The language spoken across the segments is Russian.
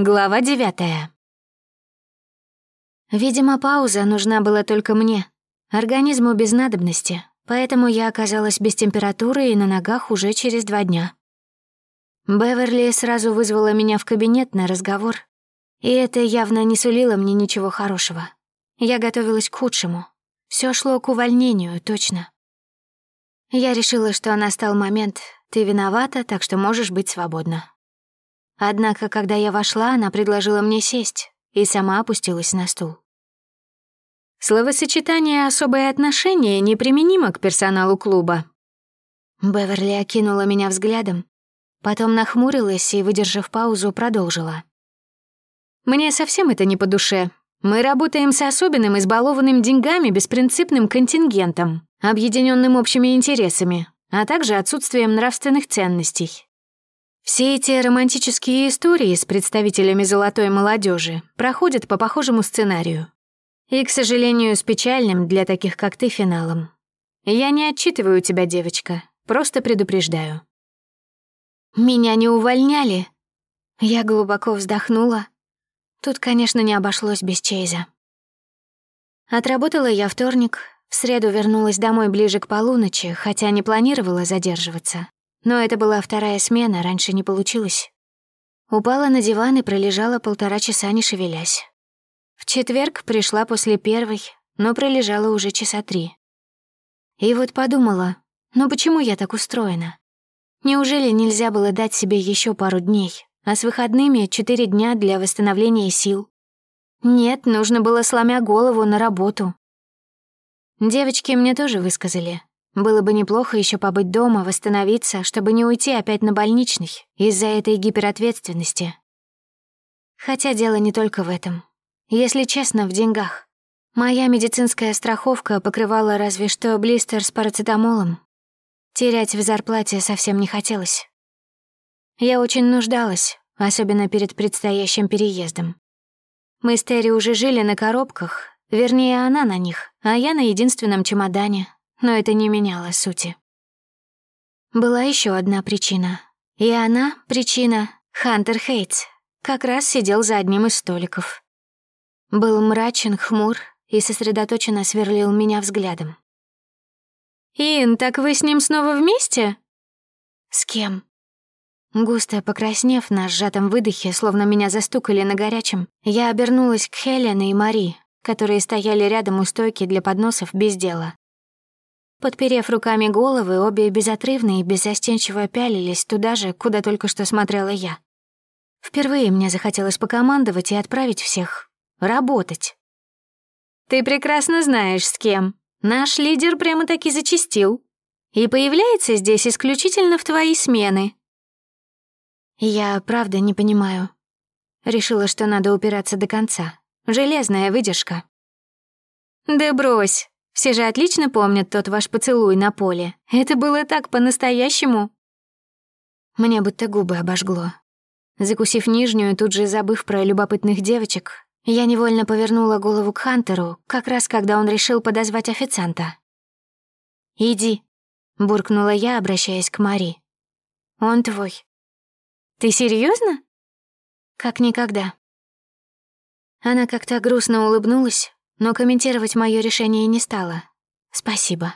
Глава девятая. Видимо, пауза нужна была только мне, организму без надобности, поэтому я оказалась без температуры и на ногах уже через два дня. Беверли сразу вызвала меня в кабинет на разговор, и это явно не сулило мне ничего хорошего. Я готовилась к худшему. Все шло к увольнению, точно. Я решила, что настал момент, ты виновата, так что можешь быть свободна. Однако, когда я вошла, она предложила мне сесть и сама опустилась на стул. Словосочетание «особое отношение» неприменимо к персоналу клуба. Беверли окинула меня взглядом, потом нахмурилась и, выдержав паузу, продолжила. «Мне совсем это не по душе. Мы работаем с особенным, избалованным деньгами, беспринципным контингентом, объединенным общими интересами, а также отсутствием нравственных ценностей. Все эти романтические истории с представителями золотой молодежи проходят по похожему сценарию. И, к сожалению, с печальным для таких, как ты, финалом. Я не отчитываю тебя, девочка, просто предупреждаю. Меня не увольняли. Я глубоко вздохнула. Тут, конечно, не обошлось без Чейза. Отработала я вторник, в среду вернулась домой ближе к полуночи, хотя не планировала задерживаться. Но это была вторая смена, раньше не получилось. Упала на диван и пролежала полтора часа, не шевелясь. В четверг пришла после первой, но пролежала уже часа три. И вот подумала, ну почему я так устроена? Неужели нельзя было дать себе еще пару дней, а с выходными четыре дня для восстановления сил? Нет, нужно было, сломя голову, на работу. Девочки мне тоже высказали, было бы неплохо еще побыть дома, восстановиться, чтобы не уйти опять на больничный из-за этой гиперответственности. Хотя дело не только в этом. Если честно, в деньгах. Моя медицинская страховка покрывала разве что блистер с парацетамолом. Терять в зарплате совсем не хотелось. Я очень нуждалась, особенно перед предстоящим переездом. Мы с Терри уже жили на коробках, вернее, она на них, а я на единственном чемодане, но это не меняло сути. Была еще одна причина. И она, причина, Хантер Хейтс, как раз сидел за одним из столиков. Был мрачен, хмур и сосредоточенно сверлил меня взглядом. «Ин, так вы с ним снова вместе?» «С кем?» Густо покраснев на сжатом выдохе, словно меня застукали на горячем, я обернулась к Хелен и Мари, которые стояли рядом у стойки для подносов без дела. Подперев руками головы, обе безотрывно и беззастенчиво пялились туда же, куда только что смотрела я. Впервые мне захотелось покомандовать и отправить всех работать. «Ты прекрасно знаешь, с кем. Наш лидер прямо-таки зачистил. И появляется здесь исключительно в твои смены». Я правда не понимаю. Решила, что надо упираться до конца. Железная выдержка. «Да брось, все же отлично помнят тот ваш поцелуй на поле. Это было так по-настоящему. Мне будто губы обожгло. Закусив нижнюю, тут же забыв про любопытных девочек, я невольно повернула голову к Хантеру, как раз когда он решил подозвать официанта. «Иди», — буркнула я, обращаясь к Мари. «Он твой». «Ты серьезно? «Как никогда». Она как-то грустно улыбнулась, но комментировать мое решение не стала. Спасибо.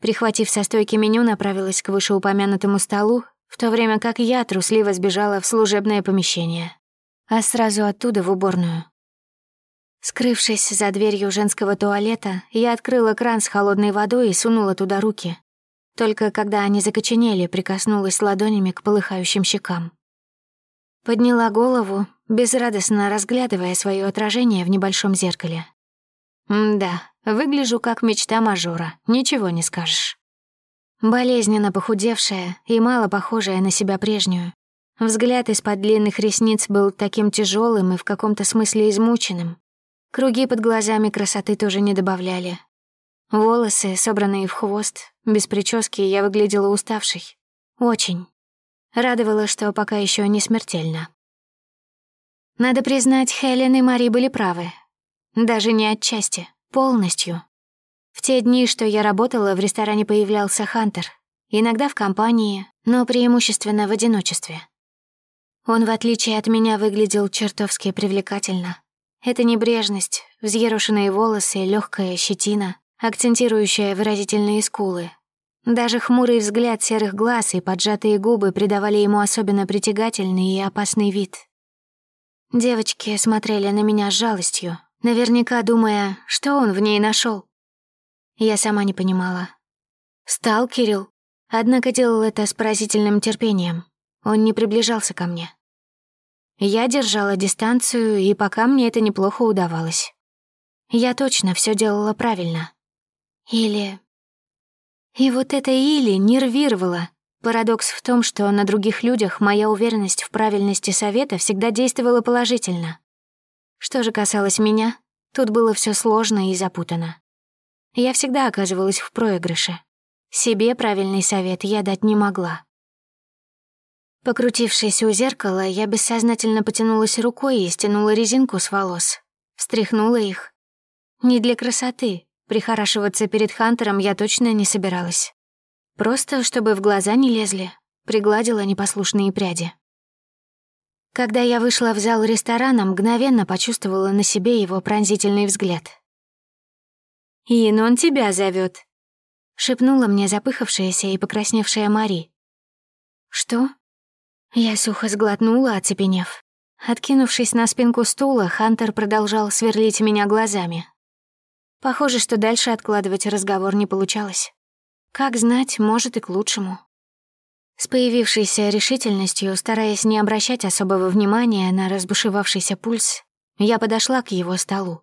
Прихватив со стойки меню, направилась к вышеупомянутому столу, в то время как я трусливо сбежала в служебное помещение, а сразу оттуда в уборную. Скрывшись за дверью женского туалета, я открыла кран с холодной водой и сунула туда руки. Только когда они закоченели, прикоснулась ладонями к полыхающим щекам. Подняла голову, безрадостно разглядывая свое отражение в небольшом зеркале. Да, выгляжу как мечта мажора, ничего не скажешь. Болезненно похудевшая и мало похожая на себя прежнюю. Взгляд из-под длинных ресниц был таким тяжелым и в каком-то смысле измученным. Круги под глазами красоты тоже не добавляли. Волосы, собранные в хвост, без прически, я выглядела уставшей. Очень. Радовало, что пока еще не смертельно. Надо признать, Хелен и Мари были правы. Даже не отчасти, полностью. В те дни, что я работала, в ресторане появлялся Хантер. Иногда в компании, но преимущественно в одиночестве. Он, в отличие от меня, выглядел чертовски привлекательно. Это небрежность, взъерошенные волосы, легкая щетина, акцентирующая выразительные скулы. Даже хмурый взгляд серых глаз и поджатые губы придавали ему особенно притягательный и опасный вид. Девочки смотрели на меня с жалостью, наверняка думая, что он в ней нашел. Я сама не понимала. Стал Кирилл, однако делал это с поразительным терпением. Он не приближался ко мне. Я держала дистанцию, и пока мне это неплохо удавалось. Я точно все делала правильно. Или... И вот это «или» нервировало. Парадокс в том, что на других людях моя уверенность в правильности совета всегда действовала положительно. Что же касалось меня, тут было все сложно и запутано. Я всегда оказывалась в проигрыше. Себе правильный совет я дать не могла. Покрутившись у зеркала, я бессознательно потянулась рукой и стянула резинку с волос. Стряхнула их. Не для красоты. Прихорашиваться перед Хантером я точно не собиралась. Просто, чтобы в глаза не лезли, пригладила непослушные пряди. Когда я вышла в зал ресторана, мгновенно почувствовала на себе его пронзительный взгляд. «Ин, он тебя зовет, шепнула мне запыхавшаяся и покрасневшая Мари. «Что?» Я сухо сглотнула, оцепенев. Откинувшись на спинку стула, Хантер продолжал сверлить меня глазами. Похоже, что дальше откладывать разговор не получалось. Как знать, может и к лучшему. С появившейся решительностью, стараясь не обращать особого внимания на разбушевавшийся пульс, я подошла к его столу.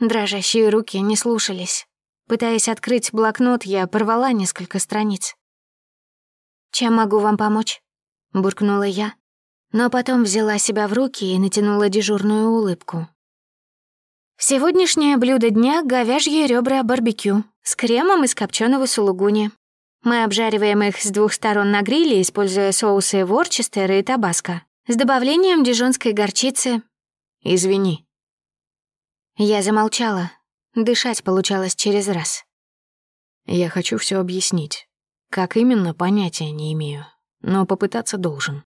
Дрожащие руки не слушались. Пытаясь открыть блокнот, я порвала несколько страниц. «Чем могу вам помочь?» буркнула я, но потом взяла себя в руки и натянула дежурную улыбку. Сегодняшнее блюдо дня — говяжьи ребра барбекю с кремом из копченого сулугуни. Мы обжариваем их с двух сторон на гриле, используя соусы ворчестер и табаско, с добавлением дижонской горчицы. «Извини». Я замолчала. Дышать получалось через раз. «Я хочу все объяснить. Как именно, понятия не имею но попытаться должен.